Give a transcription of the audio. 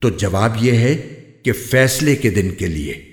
تو جواب یہ ہے کہ فیصلے کے دن کے لیے۔